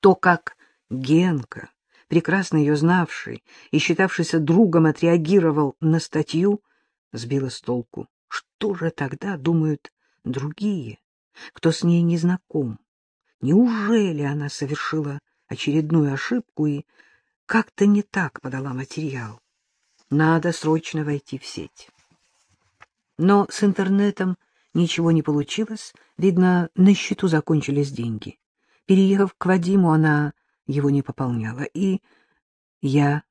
То, как Генка, прекрасно ее знавший и считавшийся другом, отреагировал на статью, сбило с толку. Что же тогда думают другие, кто с ней не знаком? Неужели она совершила очередную ошибку и как-то не так подала материал? Надо срочно войти в сеть. Но с интернетом ничего не получилось. Видно, на счету закончились деньги. Переехав к Вадиму, она его не пополняла. И я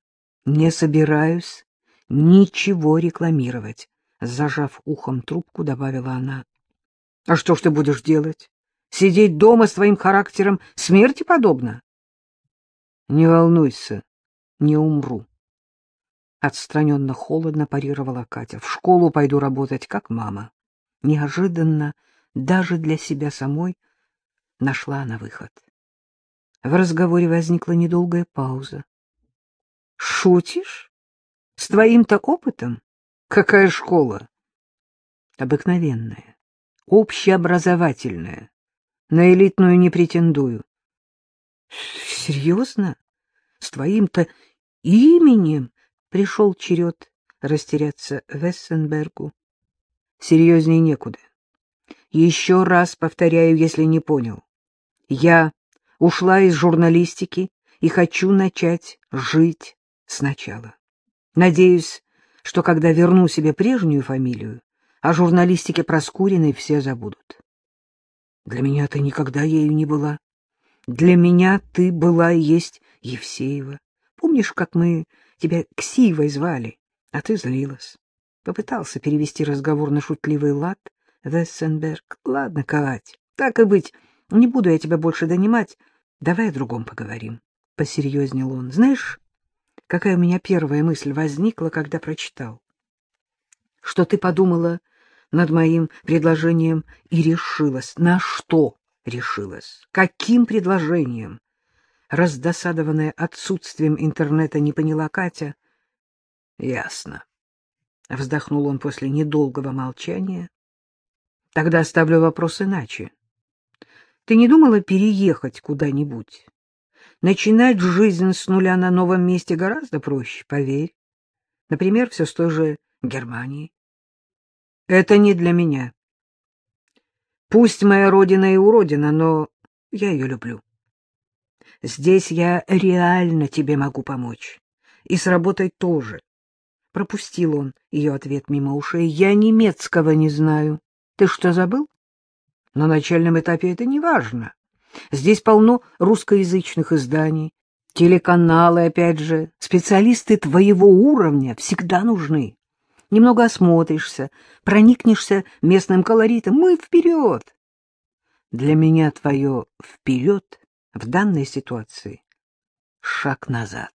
не собираюсь ничего рекламировать. Зажав ухом трубку, добавила она. — А что ж ты будешь делать? Сидеть дома с твоим характером смерти подобно? — Не волнуйся, не умру. Отстраненно холодно парировала Катя. В школу пойду работать, как мама. Неожиданно, даже для себя самой, нашла она выход. В разговоре возникла недолгая пауза. — Шутишь? С твоим-то опытом? Какая школа? — Обыкновенная, общеобразовательная. На элитную не претендую. — Серьезно? С твоим-то именем пришел черед растеряться Вессенбергу. Серьезнее некуда. Еще раз повторяю, если не понял. Я ушла из журналистики и хочу начать жить сначала. Надеюсь, что когда верну себе прежнюю фамилию, о журналистике Проскуриной все забудут. Для меня ты никогда ею не была. Для меня ты была и есть Евсеева. Помнишь, как мы тебя Ксивой звали, а ты злилась? Попытался перевести разговор на шутливый лад Вессенберг. Ладно, Кать, так и быть, не буду я тебя больше донимать. Давай о другом поговорим. Посерьезнел он. Знаешь, какая у меня первая мысль возникла, когда прочитал? Что ты подумала над моим предложением и решилась. На что решилась? Каким предложением? Раздосадованная отсутствием интернета не поняла Катя. Ясно. Вздохнул он после недолгого молчания. Тогда оставлю вопрос иначе. Ты не думала переехать куда-нибудь? Начинать жизнь с нуля на новом месте гораздо проще, поверь. Например, все с той же Германии. Это не для меня. Пусть моя родина и уродина, но я ее люблю. Здесь я реально тебе могу помочь. И с работой тоже. Пропустил он ее ответ мимо ушей. Я немецкого не знаю. Ты что, забыл? На начальном этапе это не важно. Здесь полно русскоязычных изданий, телеканалы, опять же. Специалисты твоего уровня всегда нужны. Немного осмотришься, проникнешься местным колоритом. Мы вперед! Для меня твое «вперед» в данной ситуации шаг назад.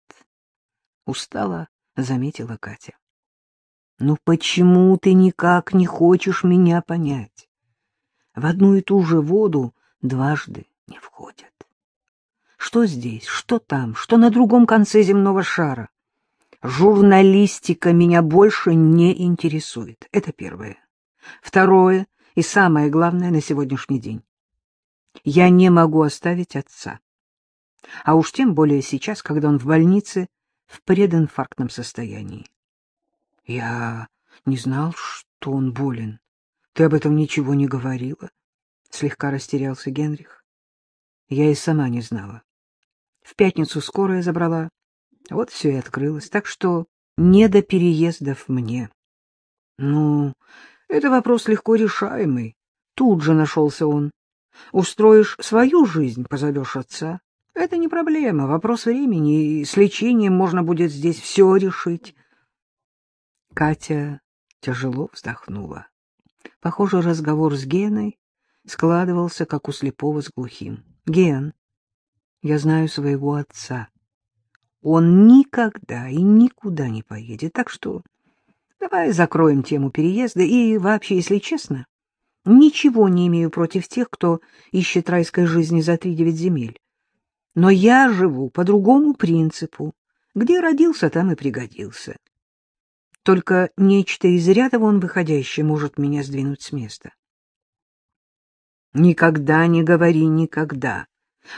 Устала, заметила Катя. Ну почему ты никак не хочешь меня понять? В одну и ту же воду дважды не входят. Что здесь, что там, что на другом конце земного шара? Журналистика меня больше не интересует. Это первое. Второе и самое главное на сегодняшний день. Я не могу оставить отца. А уж тем более сейчас, когда он в больнице в прединфарктном состоянии. Я не знал, что он болен. Ты об этом ничего не говорила? Слегка растерялся Генрих. Я и сама не знала. В пятницу скорая забрала. Вот все и открылось. Так что не до переездов мне. Ну, это вопрос легко решаемый. Тут же нашелся он. Устроишь свою жизнь, позовешь отца. Это не проблема, вопрос времени, и с лечением можно будет здесь все решить. Катя тяжело вздохнула. Похоже, разговор с Геной складывался, как у слепого с глухим. — Ген, я знаю своего отца. Он никогда и никуда не поедет, так что давай закроем тему переезда и вообще, если честно, Ничего не имею против тех, кто ищет райской жизни за три-девять земель. Но я живу по другому принципу. Где родился, там и пригодился. Только нечто из ряда вон выходящее может меня сдвинуть с места. Никогда не говори никогда.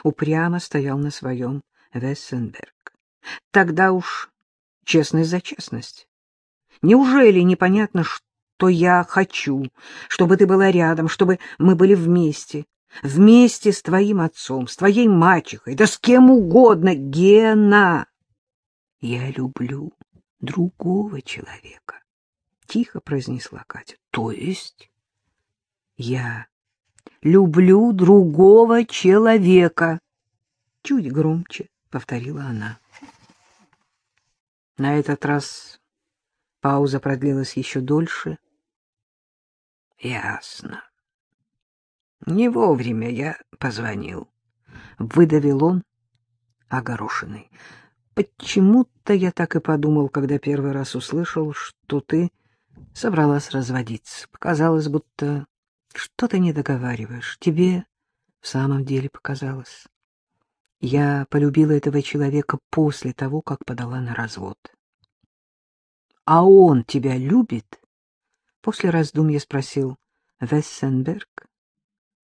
упрямо стоял на своем Вессенберг. Тогда уж честность за честность. Неужели непонятно, что я хочу, чтобы ты была рядом, чтобы мы были вместе, вместе с твоим отцом, с твоей мачехой, да с кем угодно, Гена? Я люблю другого человека, — тихо произнесла Катя. То есть я люблю другого человека, — чуть громче повторила она. На этот раз пауза продлилась еще дольше. Ясно. Не вовремя я позвонил. Выдавил он, огорошенный. Почему-то я так и подумал, когда первый раз услышал, что ты собралась разводиться. Показалось, будто что-то не договариваешь. Тебе в самом деле показалось. Я полюбила этого человека после того, как подала на развод. — А он тебя любит? — после раздумья спросил Вессенберг.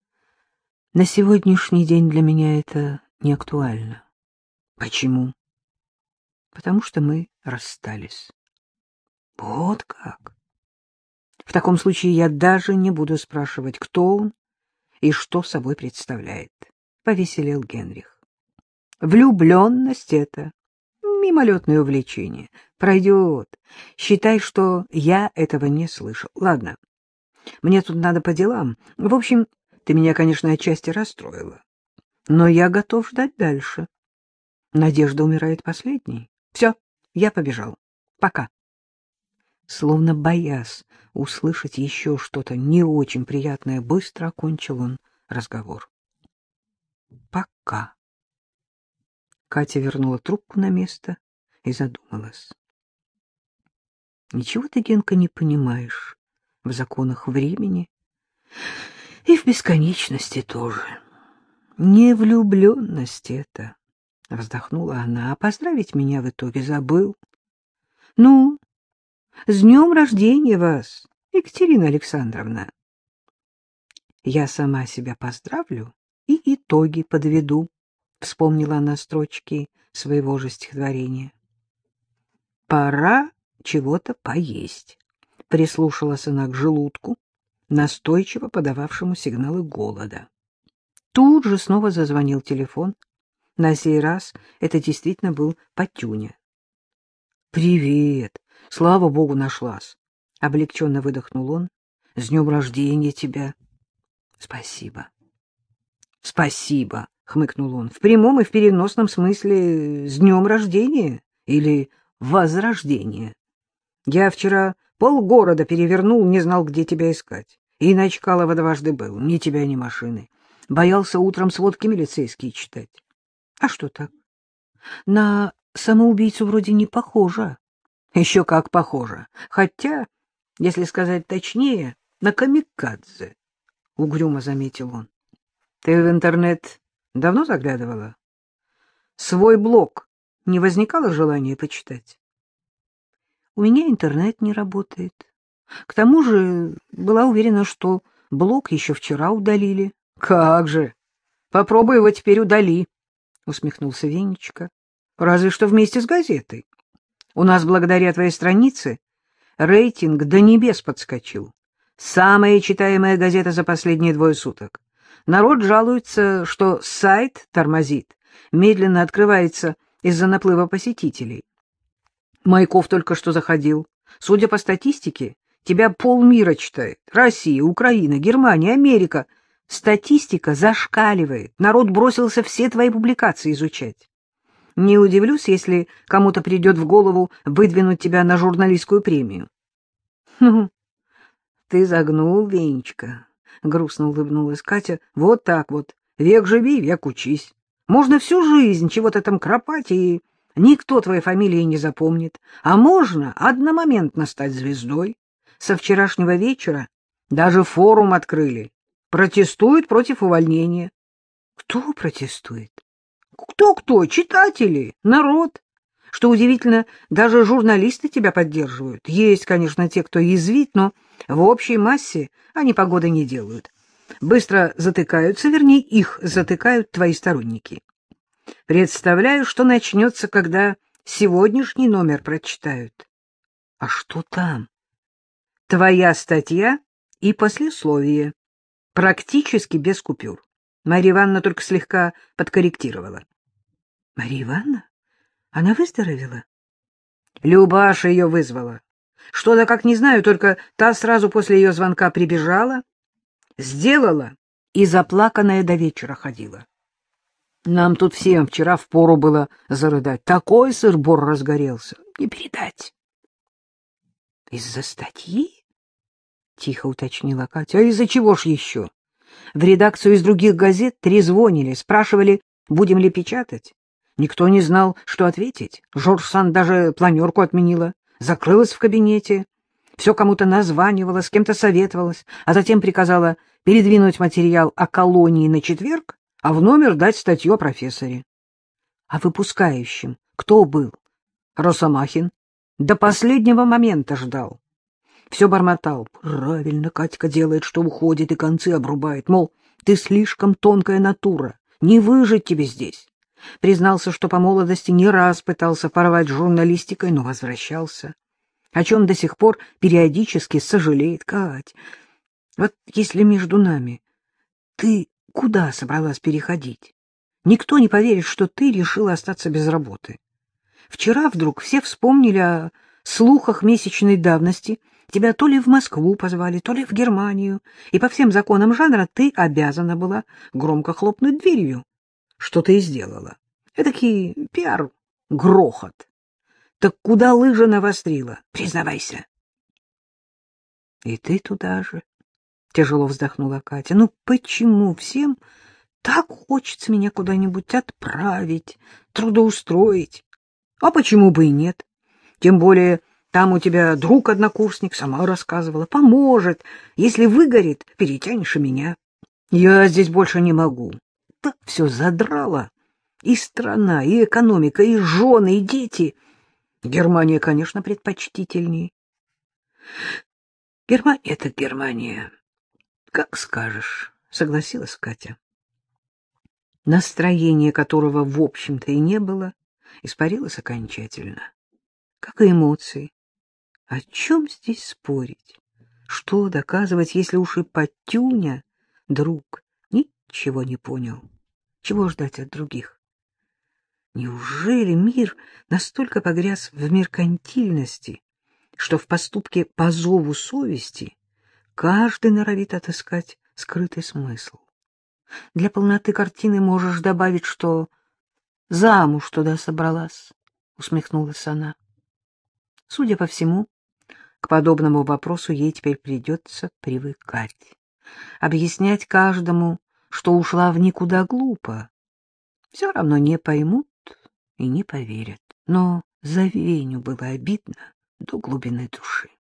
— На сегодняшний день для меня это не актуально. — Почему? — Потому что мы расстались. — Вот как? В таком случае я даже не буду спрашивать, кто он и что собой представляет, — повеселел Генрих. Влюбленность — это мимолетное увлечение. Пройдет. Считай, что я этого не слышал. Ладно, мне тут надо по делам. В общем, ты меня, конечно, отчасти расстроила. Но я готов ждать дальше. Надежда умирает последней. Все, я побежал. Пока. Словно боясь услышать еще что-то не очень приятное, быстро окончил он разговор. Пока. Катя вернула трубку на место и задумалась. Ничего ты, Генка, не понимаешь в законах времени и в бесконечности тоже. Не влюбленность это, — вздохнула она, — а поздравить меня в итоге забыл. Ну, с днем рождения вас, Екатерина Александровна. Я сама себя поздравлю и итоги подведу вспомнила она строчки своего же стихотворения. Пора чего-то поесть. Прислушалась она к желудку, настойчиво подававшему сигналы голода. Тут же снова зазвонил телефон. На сей раз это действительно был Патюня. — Привет! Слава богу, нашлась! — облегченно выдохнул он. — С днем рождения тебя! — Спасибо. — Спасибо! — хмыкнул он. — В прямом и в переносном смысле с днем рождения или возрождения. Я вчера полгорода перевернул, не знал, где тебя искать. И на Чкалова дважды был, ни тебя, ни машины. Боялся утром сводки милицейские читать. А что так? На самоубийцу вроде не похоже. Еще как похоже. Хотя, если сказать точнее, на камикадзе, — угрюмо заметил он. Ты в интернет Давно заглядывала? Свой блог не возникало желания почитать? У меня интернет не работает. К тому же была уверена, что блог еще вчера удалили. Как же! Попробуй его теперь удали, — усмехнулся Венечка. Разве что вместе с газетой. У нас благодаря твоей странице рейтинг до небес подскочил. Самая читаемая газета за последние двое суток. Народ жалуется, что сайт тормозит, медленно открывается из-за наплыва посетителей. Майков только что заходил. Судя по статистике, тебя полмира читает. Россия, Украина, Германия, Америка. Статистика зашкаливает. Народ бросился все твои публикации изучать. Не удивлюсь, если кому-то придет в голову выдвинуть тебя на журналистскую премию. — Ну, ты загнул, Венечка, — грустно улыбнулась Катя. — Вот так вот. Век живи, век учись. Можно всю жизнь чего-то там кропать, и никто твоей фамилии не запомнит. А можно одномоментно стать звездой. Со вчерашнего вечера даже форум открыли. Протестуют против увольнения. Кто протестует? Кто-кто? Читатели, народ. Что удивительно, даже журналисты тебя поддерживают. Есть, конечно, те, кто язвит, но в общей массе они погоды не делают. быстро затыкаются, вернее, их затыкают твои сторонники. Представляю, что начнется, когда сегодняшний номер прочитают. А что там? Твоя статья и послесловие. Практически без купюр. Марья Ивановна только слегка подкорректировала. Марья Ивановна? Она выздоровела? Любаша ее вызвала. Что-то как не знаю, только та сразу после ее звонка прибежала, сделала и заплаканная до вечера ходила. Нам тут всем вчера впору было зарыдать. Такой сыр-бор разгорелся. Не передать. — Из-за статьи? — тихо уточнила Катя. — А из-за чего ж еще? В редакцию из других газет трезвонили, спрашивали, будем ли печатать. Никто не знал, что ответить. Жорж Сан даже планерку отменила, закрылась в кабинете, все кому-то названивала, с кем-то советовалась, а затем приказала передвинуть материал о колонии на четверг, а в номер дать статью о профессоре. А выпускающим кто был? Росомахин. До последнего момента ждал. Все бормотал. Правильно Катька делает, что уходит и концы обрубает. Мол, ты слишком тонкая натура, не выжить тебе здесь. Признался, что по молодости не раз пытался порвать журналистикой, но возвращался. О чем до сих пор периодически сожалеет Кать. Вот если между нами ты куда собралась переходить? Никто не поверит, что ты решила остаться без работы. Вчера вдруг все вспомнили о слухах месячной давности. Тебя то ли в Москву позвали, то ли в Германию, и по всем законам жанра ты обязана была громко хлопнуть дверью что ты и сделала. Эдакий пиар, грохот. Так куда лыжа навострила? Признавайся. И ты туда же. Тяжело вздохнула Катя. Ну почему всем так хочется меня куда-нибудь отправить, трудоустроить? А почему бы и нет? Тем более там у тебя друг-однокурсник, сама рассказывала, поможет. Если выгорит, перетянешь и меня. Я здесь больше не могу так все задрало. И страна, и экономика, и жены, и дети. Германия, конечно, предпочтительней. Германия — это Германия. Как скажешь, — согласилась Катя. Настроение которого, в общем-то, и не было, испарилось окончательно. Как и эмоции. О чем здесь спорить? Что доказывать, если уж и Патюня, друг, ничего не понял? Чего ждать от других? Неужели мир настолько погряз в меркантильности, что в поступке по зову совести каждый норовит отыскать скрытый смысл? Для полноты картины можешь добавить, что замуж туда собралась, — усмехнулась она. Судя по всему, к подобному вопросу ей теперь придется привыкать. Объяснять каждому, что ушла в никуда глупо. Все равно не поймут и не поверят. Но за Веню было обидно до глубины души.